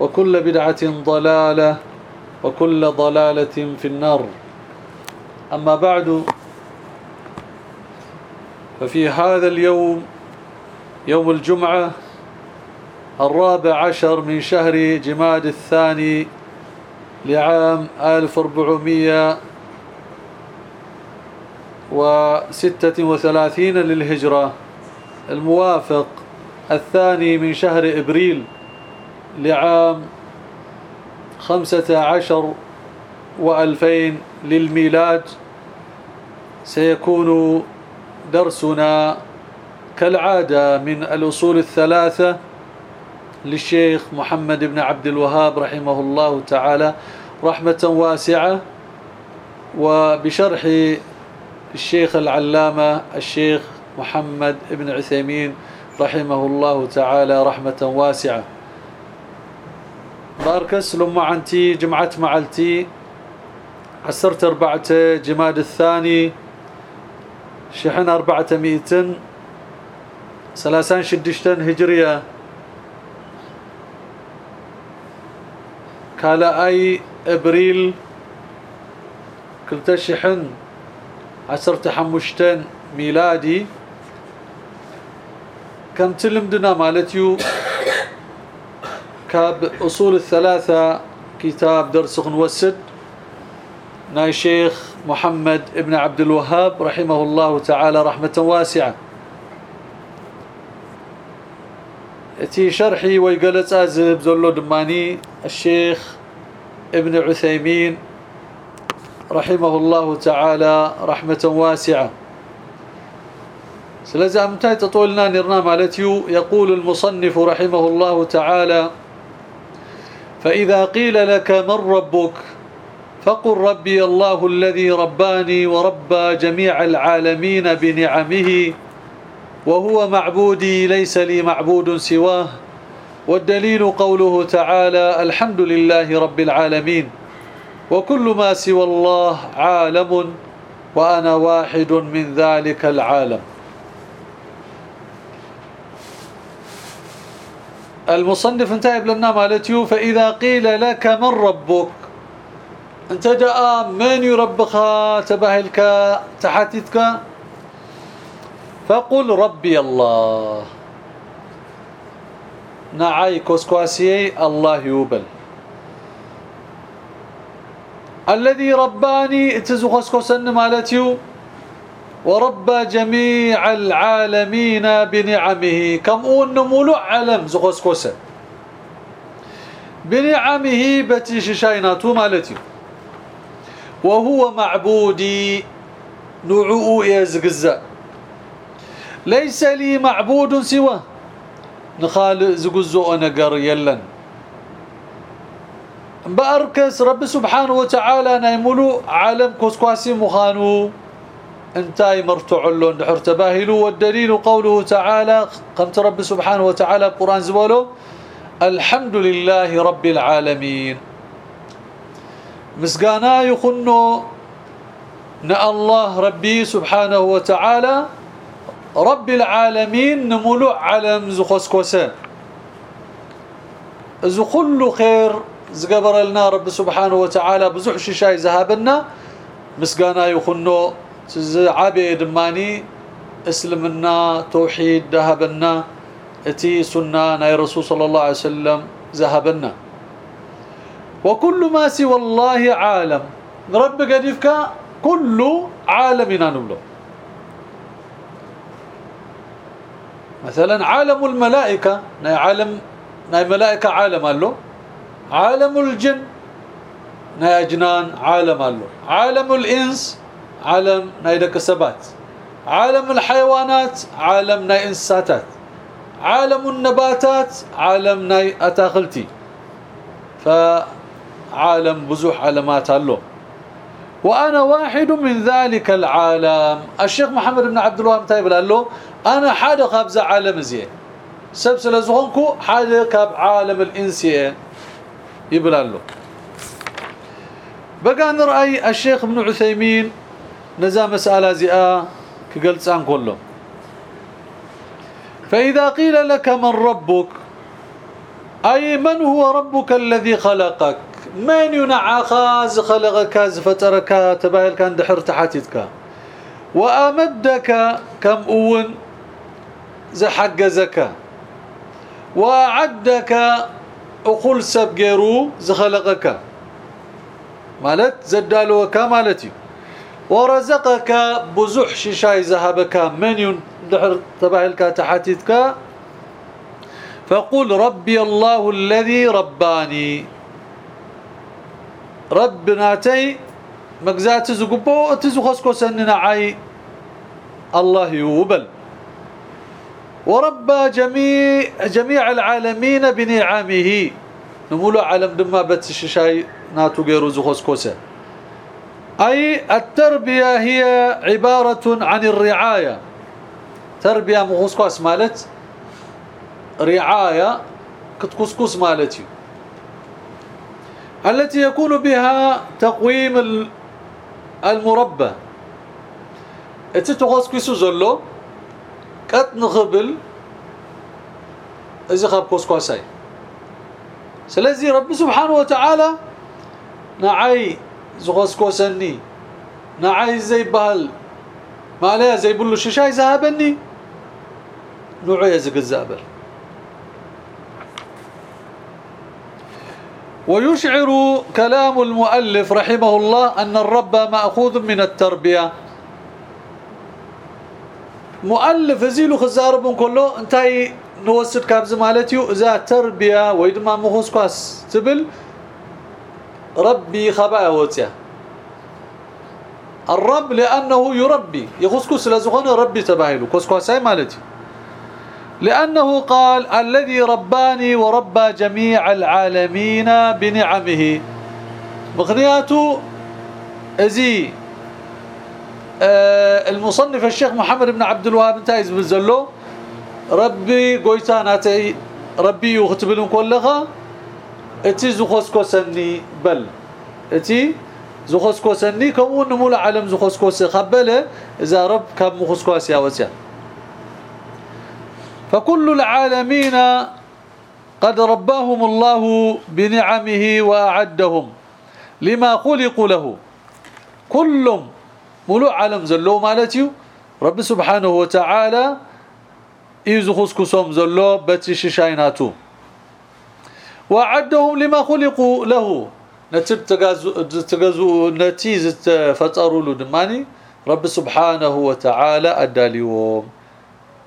وكل بدعة ضلالة وكل ضلالة في النار. أما بعد ففي هذا اليوم يوم الجمعة الرابع عشر من شهر جماد الثاني لعام 1400 وستة وثلاثين للهجرة الموافق الثاني من شهر إبريل. لعام خمسة عشر وألفين للميلاد سيكون درسنا كالعادة من الأصول الثلاثة للشيخ محمد بن عبد الوهاب رحمه الله تعالى رحمة واسعة. وبشرح الشيخ العلامة الشيخ محمد بن عثيمين رحمه الله تعالى رحمة واسعة. باركس لما عنتي جمعت معلتي عسرت أربعة جماد الثاني. شحن أربعة مئتن سلاسان شدشتن هجرية. كالا أي إبريل. كلتا شحن. عسرت حمشتن ميلادي. كم تلمدنا مالتيو؟ كاب أصول الثلاثة كتاب درس نوسد ناي شيخ محمد ابن عبد الوهاب رحمه الله تعالى رحمة واسعة. اتي شرحي ويقلت ازب زلو دماني الشيخ ابن عثيمين رحمه الله تعالى رحمة واسعة. سلازم تطولنا نرنا مالتيو يقول المصنف رحمه الله تعالى فإذا قيل لك من ربك فقل ربي الله الذي رباني وربى جميع العالمين بنعمه وهو معبودي ليس لي معبود سواه والدليل قوله تعالى الحمد لله رب العالمين وكل ما سوى الله عالم وأنا واحد من ذلك العالم. المصنف انتهى لنا مالتيو فإذا قيل لك من ربك؟ انت جاء من يربخ؟ تبهلك تحتتك فقل ربي الله. نعاي كوسكواسي الله يوبل. الذي رباني اتزخسكوسن مالتيو. ورب جميع العالمين بنعمه. كم أون ملوع علم زغسكوسة بنعمه بتيش شايناتو مالتي وهو معبودي نوعو يزغزا ليس لي معبود سوى نخال زغزو نقر يلن. بأركس رب سبحانه وتعالى نيملو عالم كوسكواسي مخانو. أنتاي مرتعلو دحر تباهلو والدليل قوله تعالى قمت رب سبحانه وتعالى القرآن زبالو الحمد لله رب العالمين. مسقانا يخنو نا الله ربي سبحانه وتعالى رب العالمين نملو عالم زخسكوسة. اذا كل خير زقبر لنا رب سبحانه وتعالى بزح شيشاي ذهبنا مسغانا يخنو عابي دماني اسلمنا توحيد ذهبنا اتي سنه ناي رسول صلى الله عليه وسلم ذهبنا وكل ما سوى الله عالم. رب قديفك كل عالمنا نبلو مثلا عالم الملائكه ناي عالم ناي ملائكه عالم له عالم الجن ناي اجنان عالم له عالم الانس عالم ناي دك سبات عالم الحيوانات عالم ناي إنساتات عالم النباتات عالم ناي أتاخلتي. فعالم بزوح علامات له وأنا واحد من ذلك العالم. الشيخ محمد بن عبد الوهاب تايب له أنا حدا خابز عالم زين سبسله زخونكو حدا كاب عالم الانسيه يبلال له بقى نرأي الشيخ ابن عثيمين نزا مساله زئا كقلصان كله فإذا قيل لك من ربك أي من هو ربك الذي خلقك من ينعى خاز خلقك فطرك تبايل كان دحر تحتيتك وامدك كم اون زحجزك وعدك أقول سب غيرو زخلقك مالت زدالو كمالتي ورزقك بزح شيشاي ذهبك من يدحر تبايلك تحتيتك فقل ربي الله الذي رباني. ربناتي مغزات زغبو تزخسكو سننا عي الله يوبل. ورب جميع جميع العالمين بنعمه. نقول عالم دما بتششاي ناتو غيرو زخسكوسه أي التربية هي عبارة عن الرعاية. تربية مخسكوس مالت رعاية كتكسكس مالتي. التي يكون بها تقويم المربى. اتتغوص كيسو زلو قد نخبل اذا خاب كوسكوساي سلازي رب سبحانه وتعالى نعي زغوسكوسني نعي زي بهل. ما عليها زي بلو ششاي ذهبني نوعي زي الزابر ويشعر كلام المؤلف رحمه الله أن الرب مأخوذ من التربية. مؤلف زيلو خزارب كله انتي نوسد كابز مالتيو إذا تربية ويدما مخصكاس تبل ربي خبا وتيا الرب لأنه يربي. يخصكس لزغونه ربي تباهلو كسكاساي مالتي. لأنه قال الذي رباني وربى جميع العالمين بنعمه. مغنياته ازي آه المصنف الشيخ محمد بن عبد الوهاب انتايز بزلو ربي قويتاناتي ربي يختبلون كلها. اتي زخسكو سني بل. اتي زخسكو سني كمون نمول عالم زخسكو سخبله إذا رب كم مخسكو سياوسيا فكل العالمين قد رباهم الله بنعمه وأعدهم لما خلقوا له. كلهم ملو عالم زلو مالتيو رب سبحانه وتعالى يزخسكسهم زلو بتششايناتو وأعدهم لما خلقوا له. نتب تغازو نتيز فطروا له دماني رب سبحانه وتعالى اداليهم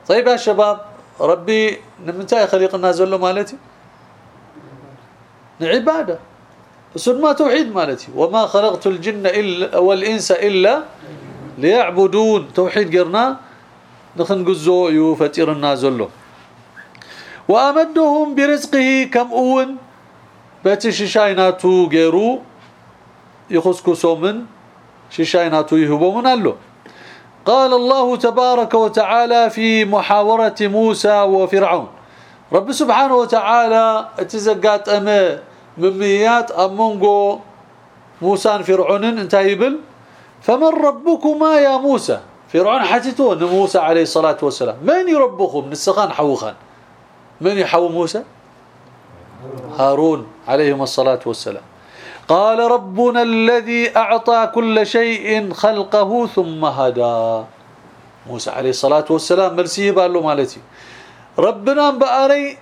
طيب يا شباب ربي نمتى خلقنا زلو مالتي؟ نعباده ما توحيد مالتي. وما خلقت الجن الا والإنس إلا ليعبدون. توحيد قرنا. نخنقزو يفتيرنا زلو. وأمدهم برزقه كم أون؟ بتششايناتو غيرو يخسكو سومن ششايناتو يهبو من الله قال الله تبارك وتعالى في محاورة موسى وفرعون. رب سبحانه وتعالى اتزقات اما مميات امونغو موسى فرعون انتهيبل فمن ربكما يا موسى؟ فرعون حتته موسى عليه الصلاة والسلام. من يربكم؟ من السخان حوخان. من يحو موسى؟ هارون عليهم الصلاة والسلام. قال ربنا الذي أعطى كل شيء خلقه ثم هدى. موسى عليه الصلاة والسلام مرسيه له مالتي. ربنا بأري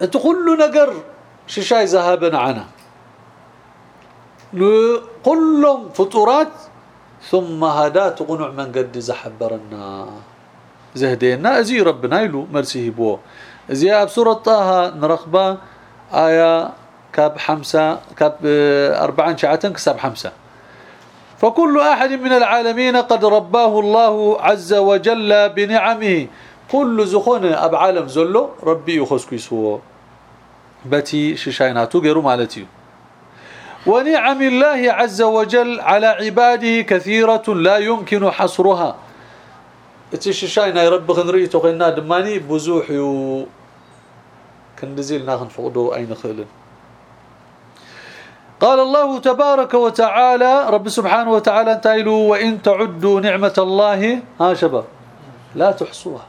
كل نقر ششاي ذهبنا عنها كلهم فطورات ثم هدى تقنع من قد زحبرنا. زهدينا أزي ربنا يلو مرسيه بو ازي بسوره طه نرخبه آية كاب حمسة كاب أربعين شعة كسب حمسة. فكل أحد من العالمين قد رباه الله عز وجل بنعمه. كل زخون أب عالم زلو ربي يخسكو يسوه بتي ششايناتو غيرو مالتي. ونعم الله عز وجل على عباده كثيرة لا يمكن حصرها. اتششاينا رب خنريتو قلنا دماني بزوح كندزيلنا خنفقدو أين خلن قال الله تبارك وتعالى رب سبحانه وتعالى انتايلوا وإن تعدوا نعمة الله ها شباب لا تحصوها.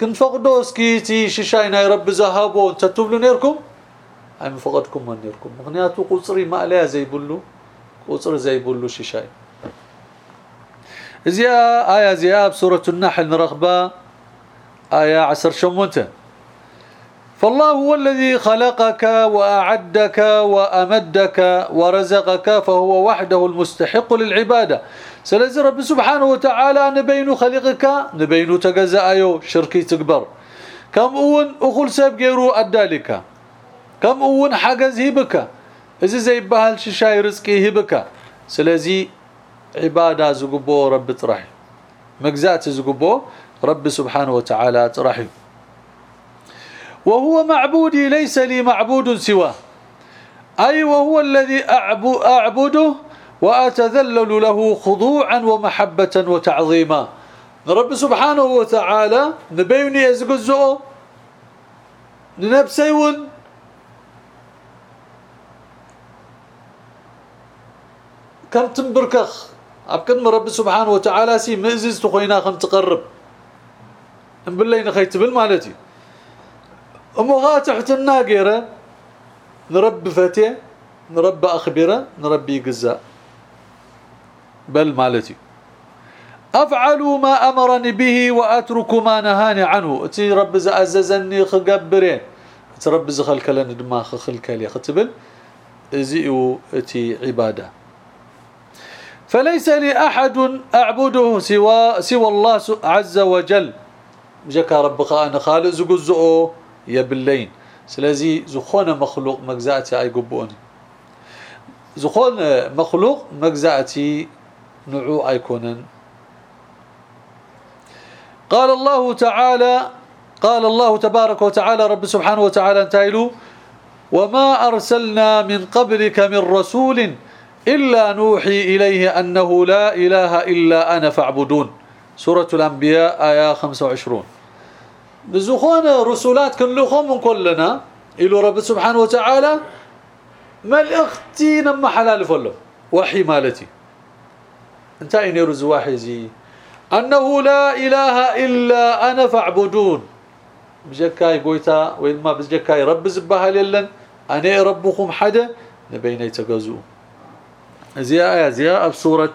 كن فقدوا سكيتي ششاينا رب ذهبوا أنت تبلوا نيركم؟ اي فقدكم من نيركم؟ مغنياتو قصري ما عليها زي بلو قصر زي بلو ششاي زي آية زياب سورة النحل نرغبة آية عسر شمونتة. فالله هو الذي خلقك وأعدك وأمدك ورزقك فهو وحده المستحق للعبادة. سلازي رب سبحانه وتعالى نبين خلقك نبين تجزايو شركي تكبر. كم أون اخل سب غيرو أدالك. كم أون حجز هبك. إذا زي بحال ششاي رزقي هبك. سلازي عبادة زغبو رب طرح مجزات زغبو رب سبحانه وتعالى طرحي وهو معبودي ليس لي معبود سواه. أي وهو الذي أعبده وأتذلل له خضوعا ومحبة وتعظيما. رب سبحانه وتعالى نبيني ازغزو ننبسيون. كم تنبركخ؟ ابكن رب سبحانه وتعالى سي مزز تخوينا خم تقرب. نبلين خيتبل مالتي. أمغات تحتنا غيره نرب فتية نرب اخبره نربي قزاء بل مالتي. افعل ما أمرني به وأترك ما نهاني عنه. تي رب زعززني خغبرين تي رب زخلكلن دما خلكلي ختبل. ازيو تي عبادة. فليس لي أحد أعبده سوى سوى الله عز وجل. جكا ربك أنا خالق زغزؤ يبلين سلازي زخون مخلوق مجزاتي أيقبوني. زخون مخلوق مجزاتي نوع أيكونن. قال الله تعالى قال الله تبارك وتعالى رب سبحانه وتعالى انتايلو وما أرسلنا من قبلك من رسول إلا نوحي إليه أنه لا إله إلا أنا فاعبدون. سورة الأنبياء آية 25 بزخون رسولات كلهم من كلنا. إلو رب سبحانه وتعالى ما الاختي نما حلال فلو. وحي مالتي. انت اين يرز وحي زي. أنه لا إله إلا أنا فاعبدون. بجكاي قويتا وين ما بجكاي رب زبها للن أنا ربكم حدا نبين يتغزو زي إيه زي بسورة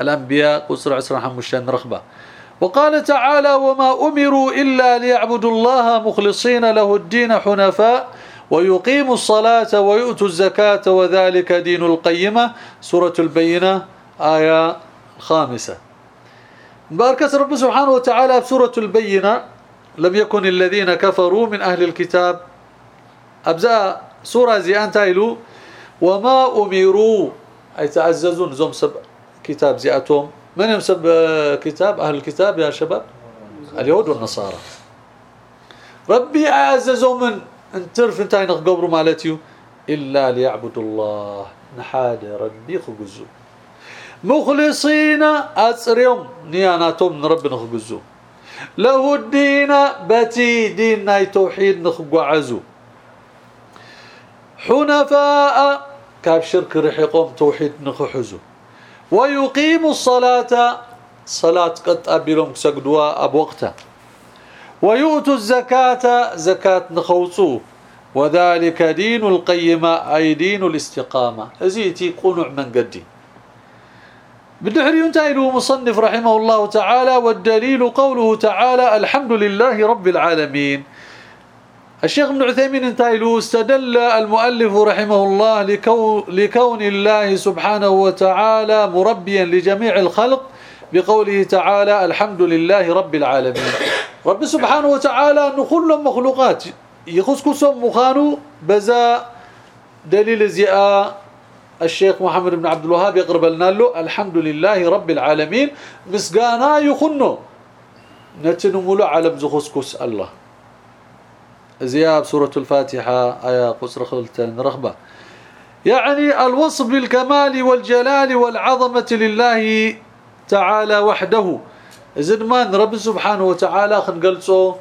الأنبياء قصر عسر حمشان رخبة. وقال تعالى وما أمروا إلا ليعبدوا الله مخلصين له الدين حنفاء ويقيموا الصلاة ويؤتوا الزكاة وذلك دين القيمة. سورة البينة آية خامسة باركة رب سبحانه وتعالى في سورة البينة. لم يكن الذين كفروا من أهل الكتاب. أبزاء سورة زيان تايلو وما أمروا أي تعززون زم سب كتاب زياتهم من يمسب كتاب أهل الكتاب يا شباب؟ اليهود والنصارى. ربي عززوا من انترف انتاي نقبروا مالتيو؟ إلا ليعبدوا الله. نحاد ربي خجزو مخلصين أسريهم. نياناتهم رب نخجزو له الدين بتي دين توحيد نخجعزو حنفاء كاب شرك رحقهم توحيد نخحزو. ويقيم الصلاة. صلاة قد أبلهم سجدوا أب وقتها ويؤتوا الزكاة زكاة نخوصو. وذلك دين القيمة أي دين الاستقامة. ازيتي قنع من قدي بالدحر ينتهي مصنف رحمه الله تعالى والدليل قوله تعالى الحمد لله رب العالمين. الشيخ ابن عثيمين انتهي استدل المؤلف رحمه الله لكون, لكون الله سبحانه وتعالى مربيا لجميع الخلق بقوله تعالى الحمد لله رب العالمين. رب سبحانه وتعالى نخل مخلوقات. يخصكسهم مخانو بزا دليل زياء. الشيخ محمد بن عبد الوهاب يقرب لنا له. الحمد لله رب العالمين. مسقانا يخنو. نتنملو علم زخصكس الله. زياب سورة الفاتحة آية قصر خلتين رغبة. يعني الوصف بالكمال والجلال والعظمة لله تعالى وحده. إذن ما رب سبحانه وتعالى خنقلصو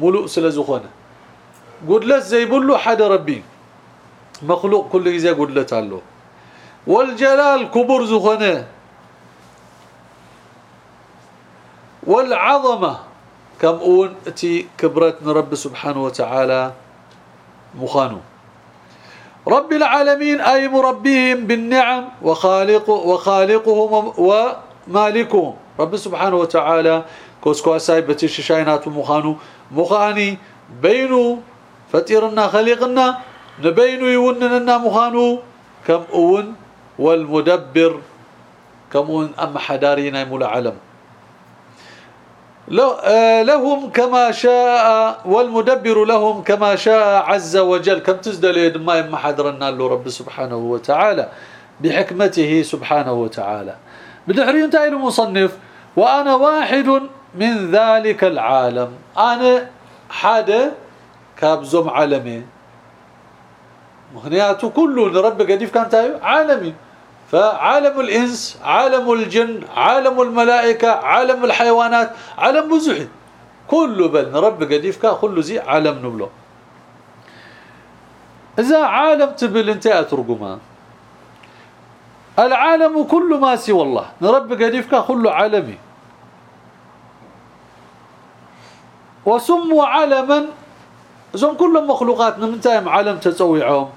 ملوء سلزخونه قدلت زي بلو حد ربي. مخلوق كل زي قدلت له والجلال كبر زخنه والعظمة كم اون تي كبرت رب سبحانه وتعالى مخانو رب العالمين أي مربيهم بالنعم وخالق وخالقهم ومالكهم. رب سبحانه وتعالى كوسكو اساي بتششاينات مخانو. مخاني بينو فطيرنا خليقنا نبينو يوننا مخانو. كم أون والمدبر كم أون أم حدارينا علم آه، لهم كما شاء والمدبر لهم كما شاء عز وجل. كم تزدل ما يما حضرنا له رب سبحانه وتعالى بحكمته سبحانه وتعالى. بدحري انتهي المصنف وأنا واحد من ذلك العالم. أنا حدا كابزم عالمي. مهنياته كله رب قديف كان عالمي. فعالم الإنس عالم الجن عالم الملائكة عالم الحيوانات عالم بزحي كله بل رب قديف كا كله زي عالم نبلو. إذا عالم تبل أنت أترقما العالم كل ما سوى الله نرب قديف كا كله عالمي. وسموا عالما زم كل مخلوقات نمتهم عالم تسويعهم.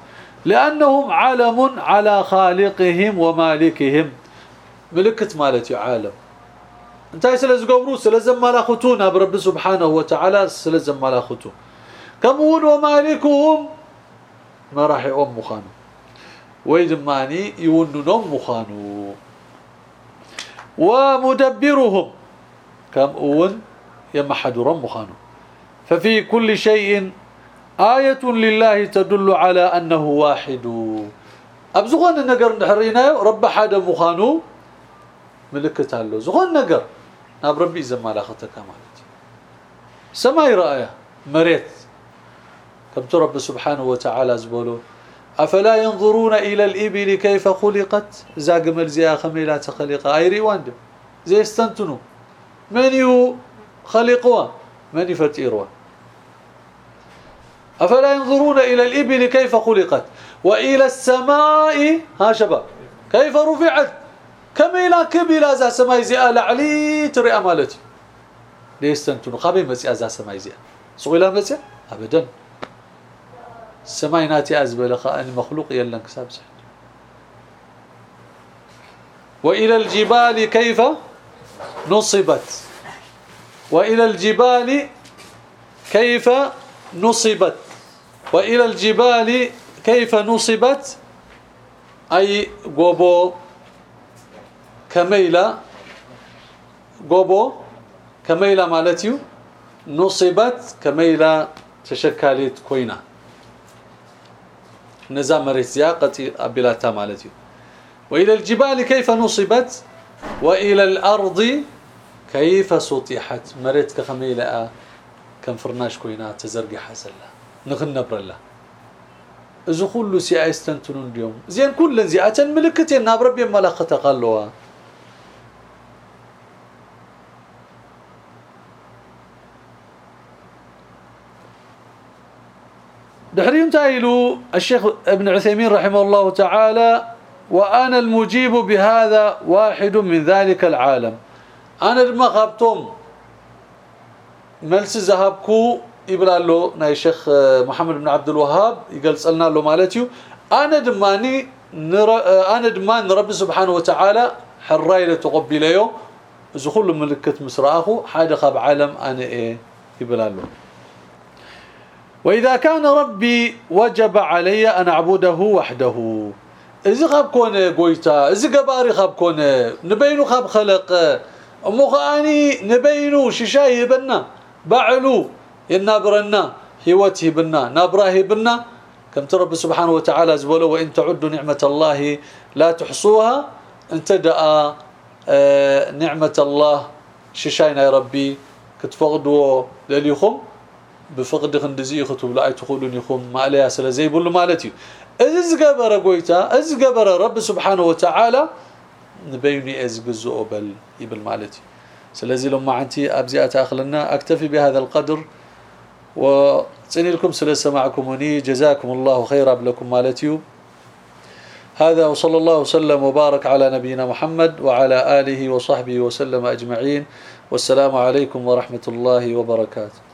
لأنهم علم على خالقهم ومالكهم. ملكت مالتي عالم. انت سلازقبرو سلازمالاختونا برب سبحانه وتعالى سلازمالاختو كمون ومالكهم؟ ما راح يقوم مخانو. ويدماني يوننهم مخانو. ومدبرهم. كم اون يمحدرهم مخانو. ففي كل شيء آية لله تدل على أنه واحد. أبزغن النقر نحرينا رب حدا مخانو ملكت له زغن نقر ناب ربي زما لاختك مالتي سماي رأيه مريت. كم رب سبحانه وتعالى زبولو أفلا ينظرون إلى الإبل كيف خلقت؟ زاقمل زي خميلات خلقة أي ريواند زي استنتنو. من يو خلقوا؟ من يفتيروا أفلا ينظرون إلى الإبل كيف خلقت؟ وإلى السماء ها شباب كيف رفعت؟ كما إلى كبيلة ذا سماء زي علي تري أمالتي ليستنتون خبي مسي ذا سماء زي سويلا مسي أبدا. السماء ناتي أزبل أن مخلوق يلن كساب وإلى الجبال كيف نصبت؟ وإلى الجبال كيف نصبت؟ وإلى الجبال كيف نصبت؟ أي غوبو كميلة غوبو كميلة مالتيو نصبت كميلة تشكلت كوينة. نزام مريت زياقتي أبلاتا مالتيو. وإلى الجبال كيف نصبت؟ وإلى الأرض كيف سطحت؟ مريت كخميلة كم فرناش كوينات تزرقي حسلا نخنبر الله اذا كله سي استنتنون اليوم زين كل زياتن ملكتين ناب ربي ملخته قالوا دحريم تايلو الشيخ ابن عثيمين رحمه الله تعالى وأنا المجيب بهذا واحد من ذلك العالم أنا ما خبتم ملس ذهبكو يبلالو ناي شيخ محمد بن عبد الوهاب يقلصلنا له مالتيو أنا دماني نر... أنا دمان رب سبحانه وتعالى حرايله تقبليو كل ملكت مسراخو حاجة خاب عالم أنا إيه يبلالو واذا كان ربي وجب علي ان اعبده وحده اذا خاب كونه قويتا اذا قباري خاب كونه نبينو خاب خلق امو اني نبينو ششاي بنا بعلو ينابرنا هيوته بنا نابراه بنا كم ترب سبحانه وتعالى زبوله وإن تعدوا نعمة الله لا تحصوها انت دعا آه، نعمة الله ششاينا يا ربي كتفقدوا لليخم بفقد خندزي يخطب لا تقولون يخم ما عليها سلا زي بقول مالتي. إذ قبر قويتا إذ رب سبحانه وتعالى نبيني از جزء بل يبل مالتي. سلازي لما عنتي أبزي أتأخلنا أكتفي بهذا القدر وصني لكم سمعكم وني جزاكم الله خيرا لكم مالتيو هذا وصلى الله وسلم وبارك على نبينا محمد وعلى آله وصحبه وسلم أجمعين. والسلام عليكم ورحمة الله وبركاته.